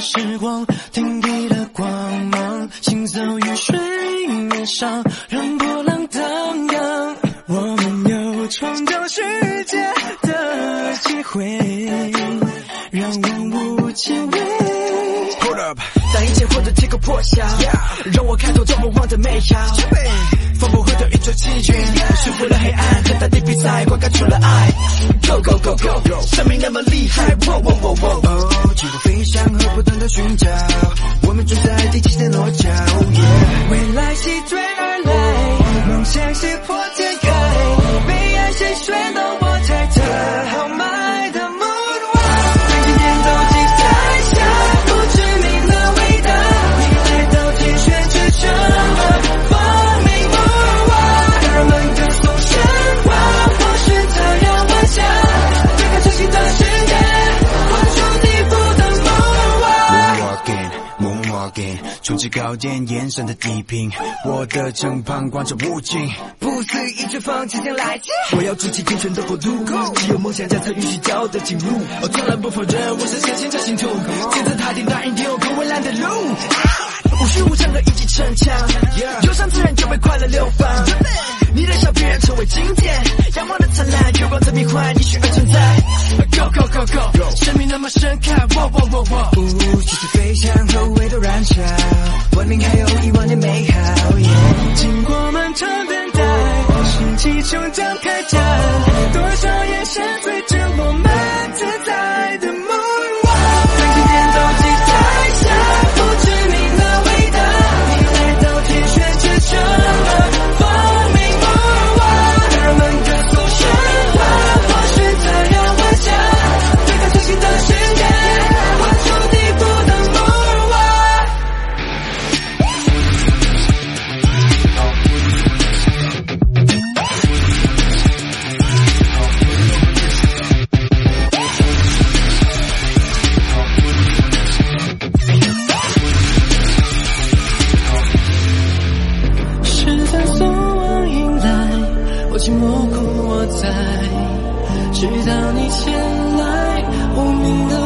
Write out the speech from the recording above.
时光，停低了光芒，行走于水面上，让波浪荡漾。我们有创造世界的机会，让万物敬畏。Hold up，当一切混沌结构破晓，让我看透这梦幻的美好。风不回头一触即绝，束缚了黑暗，和大地比赛，灌溉出了爱。Go go go 生命那么厉害，喔喔喔喔。哦，经过飞翔和不断的寻找，我们住在第七天落脚。点冲击高点，延伸的地平，我的城旁观着无尽。不思一句放即将来袭，我要筑起天权的国度，只有梦想家才允许骄傲的进入。我从来不否认，我是相信这信徒，金字塔顶端一定有更蔚蓝的路。无需无常的一骑逞强，忧伤自然就被快乐流放。你的笑必然成为经典，阳光的灿烂，月光的迷幻，一许而存在。Go go go go，生命那么深刻，哇哇哇哇！无数次飞翔，从未都燃烧，文明还有一万年美好。直到你前来无名的